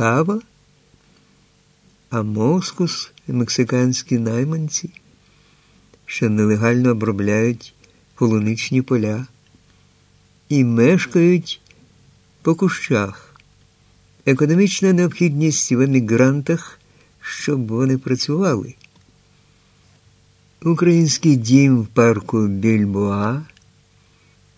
кава, а москус мексиканські найманці, що нелегально обробляють полуничні поля і мешкають по кущах. Економічна необхідність в емігрантах, щоб вони працювали. Український дім в парку Більбоа,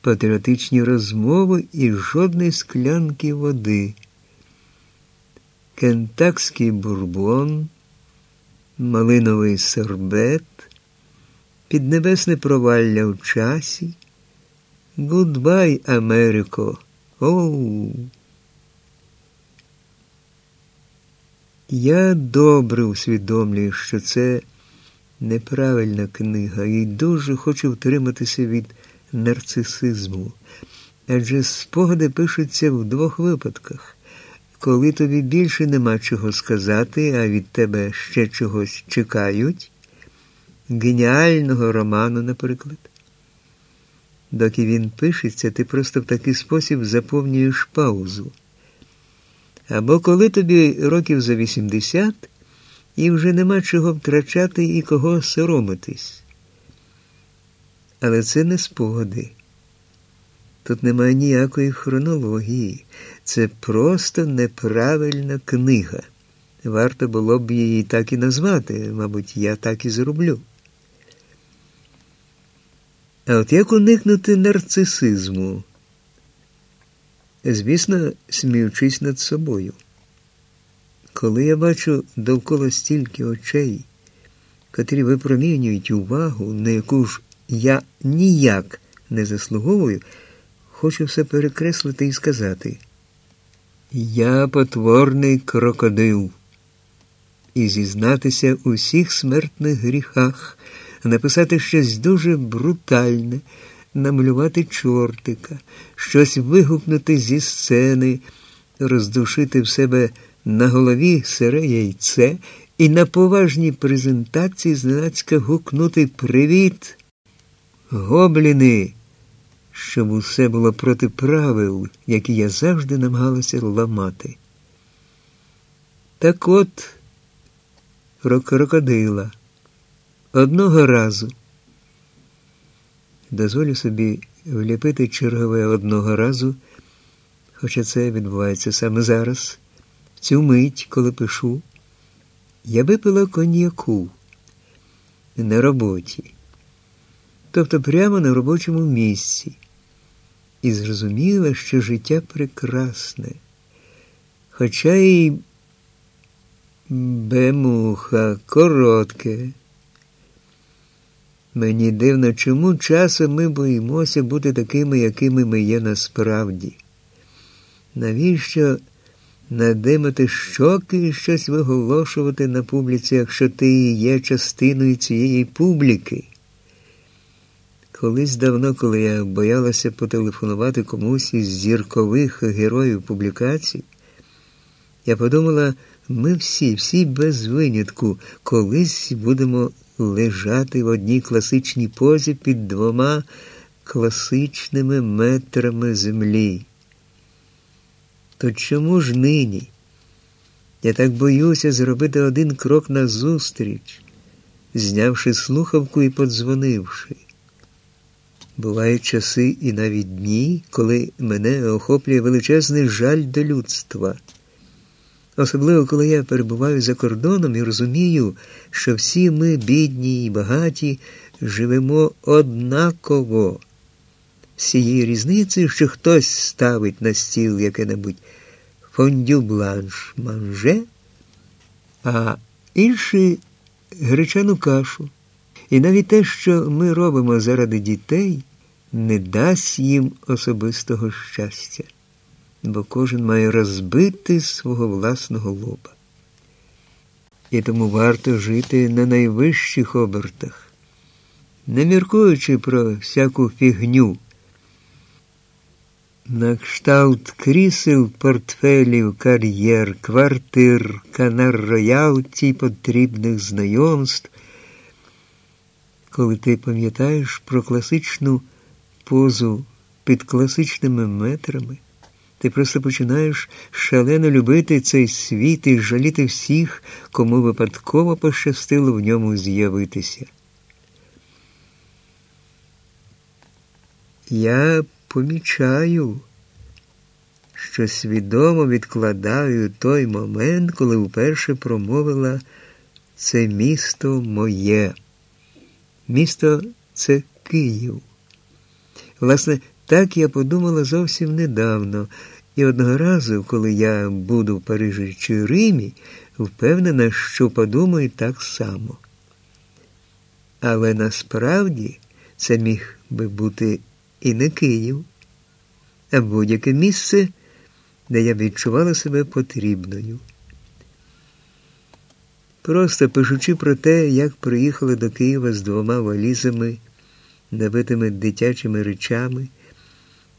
патріотичні розмови і жодної склянки води, кентакський бурбон, малиновий сорбет, піднебесне провалля в часі. Гудбай, Америко. Оу. Я добре усвідомлюю, що це неправильна книга і дуже хочу втриматися від нарцисизму. Адже спогади пишуться в двох випадках. Коли тобі більше нема чого сказати, а від тебе ще чогось чекають, геніального роману, наприклад. Доки він пишеться, ти просто в такий спосіб заповнюєш паузу. Або коли тобі років за 80 і вже нема чого втрачати і кого соромитись. Але це не спогади. Тут немає ніякої хронології. Це просто неправильна книга. Варто було б її так і назвати, мабуть, я так і зроблю. А от як уникнути нарцисизму? Звісно, сміючись над собою. Коли я бачу довкола стільки очей, котрі випромінюють увагу, на яку ж я ніяк не заслуговую, хочу все перекреслити і сказати: Я потворний крокодил, і зізнатися у всіх смертних гріхах написати щось дуже брутальне, намалювати чортика, щось вигукнути зі сцени, роздушити в себе на голові сире яйце і на поважній презентації зненацька гукнути Привіт, гобліни! Щоб усе було проти правил, які я завжди намагалася ламати. Так от про крокодила. Одного разу дозволю собі вліпити чергове одного разу, хоча це відбувається саме зараз, в цю мить, коли пишу, я випила коньяку на роботі, тобто прямо на робочому місці, і зрозуміла, що життя прекрасне, хоча й бемуха коротке. Мені дивно, чому часом ми боїмося бути такими, якими ми є насправді. Навіщо надимати щоки і щось виголошувати на публіці, якщо ти є частиною цієї публіки? Колись давно, коли я боялася потелефонувати комусь із зіркових героїв публікацій, я подумала, ми всі, всі без винятку, колись будемо лежати в одній класичній позі під двома класичними метрами землі. То чому ж нині? Я так боюся зробити один крок назустріч, знявши слухавку і подзвонивши. Бувають часи і навіть дні, коли мене охоплює величезний жаль до людства. Особливо, коли я перебуваю за кордоном і розумію, що всі ми, бідні і багаті, живемо однаково. Всієї різниці, що хтось ставить на стіл яке-небудь фондю бланш манже, а інший гречану кашу. І навіть те, що ми робимо заради дітей, не дасть їм особистого щастя бо кожен має розбити свого власного лоба. І тому варто жити на найвищих обертах, не міркуючи про всяку фігню. На кшталт крісел, портфелів, кар'єр, квартир, канар роялті потрібних знайомств, коли ти пам'ятаєш про класичну позу під класичними метрами Ти просто починаєш шалено любити цей світ і жаліти всіх, кому випадково пощастило в ньому з'явитися. Я помічаю, що свідомо відкладаю той момент, коли вперше промовила це місто моє. Місто це Київ. Власне, так я подумала зовсім недавно, і одного разу, коли я буду в Парижі чи Римі, впевнена, що подумаю так само. Але насправді це міг би бути і не Київ, а будь-яке місце, де я відчувала себе потрібною. Просто пишучи про те, як приїхали до Києва з двома валізами, набитими дитячими речами,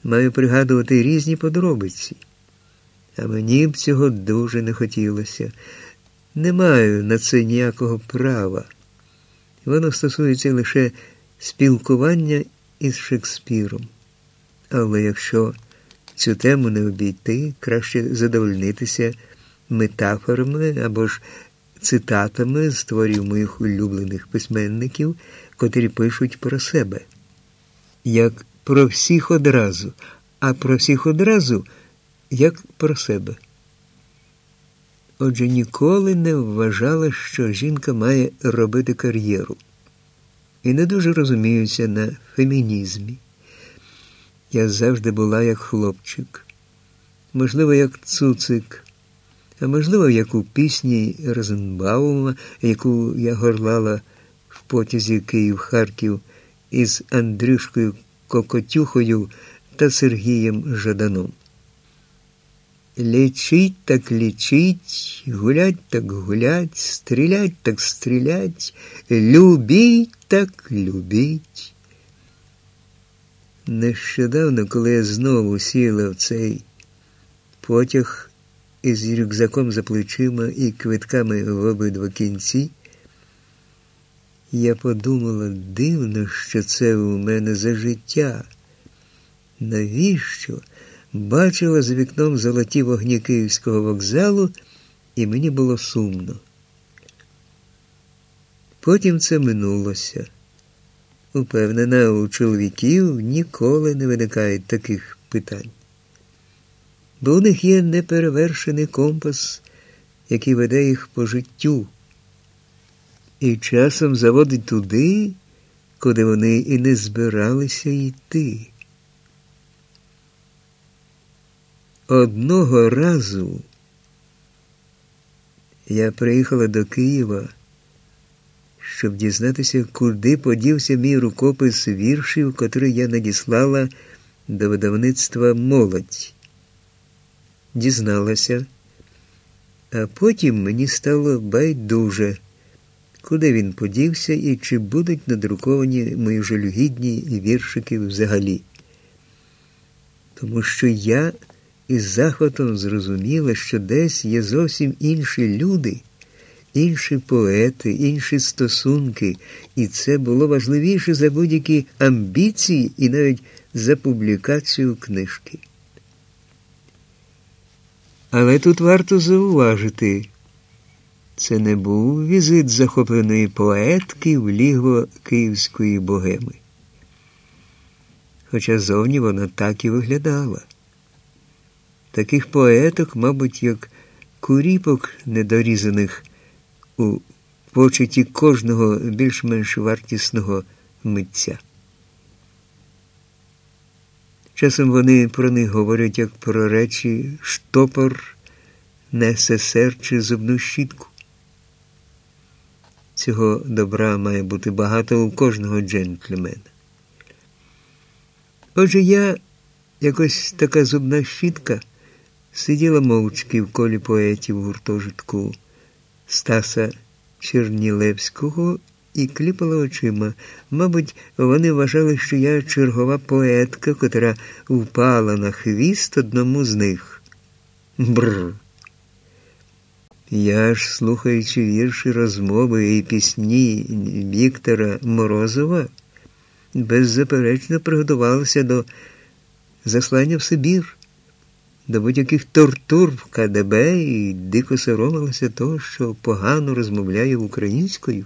маю пригадувати різні подробиці. А мені б цього дуже не хотілося. Не маю на це ніякого права. Воно стосується лише спілкування із Шекспіром. Але якщо цю тему не обійти, краще задовольнитися метафорами або ж цитатами з творів моїх улюблених письменників, котрі пишуть про себе. Як про всіх одразу, а про всіх одразу як про себе. Отже, ніколи не вважала, що жінка має робити кар'єру. І не дуже розуміюся на фемінізмі. Я завжди була як хлопчик, можливо, як цуцик, можливо, як у пісні Розенбаума, яку я горлала в потязі Київ-Харків із Андрюшкою Кокотюхою та Сергієм Жаданом. Лечить так лечить, гулять так гулять, стрілять так стрілять, любіть так любіть. Нещодавно, коли я знову сіла в цей потяг із рюкзаком за плечима і квитками в обидва кінці, я подумала дивно, що це у мене за життя. Навіщо? Бачила за вікном золоті вогні Київського вокзалу, і мені було сумно. Потім це минулося. Упевнена, у чоловіків ніколи не виникають таких питань. Бо у них є неперевершений компас, який веде їх по життю, і часом заводить туди, куди вони і не збиралися йти. Одного разу я приїхала до Києва, щоб дізнатися, куди подівся мій рукопис віршів, котрий я надіслала до видавництва молодь. Дізналася, а потім мені стало байдуже, куди він подівся і чи будуть надруковані мої жалюгідні віршики взагалі. Тому що я із захватом зрозуміла, що десь є зовсім інші люди, інші поети, інші стосунки, і це було важливіше за будь-які амбіції і навіть за публікацію книжки. Але тут варто зауважити, це не був візит захопленої поетки в лігво Київської богеми. Хоча зовні вона так і виглядала. Таких поеток, мабуть, як куріпок недорізаних у почуті кожного більш-менш вартісного митця. Часом вони про них говорять як про речі штопор, НССР чи зубну щітку. Цього добра має бути багато у кожного джентльмена. Отже, я якось така зубна щітка сиділа мовчки в колі поетів гуртожитку Стаса Чернілевського і кліпала очима. Мабуть, вони вважали, що я чергова поетка, котра впала на хвіст одному з них. Бррр. Я ж, слухаючи вірші розмови і пісні Віктора Морозова, беззаперечно приготувалася до заслання в Сибір до будь-яких тортур в КДБ і дико соромилася того, що погано розмовляє українською.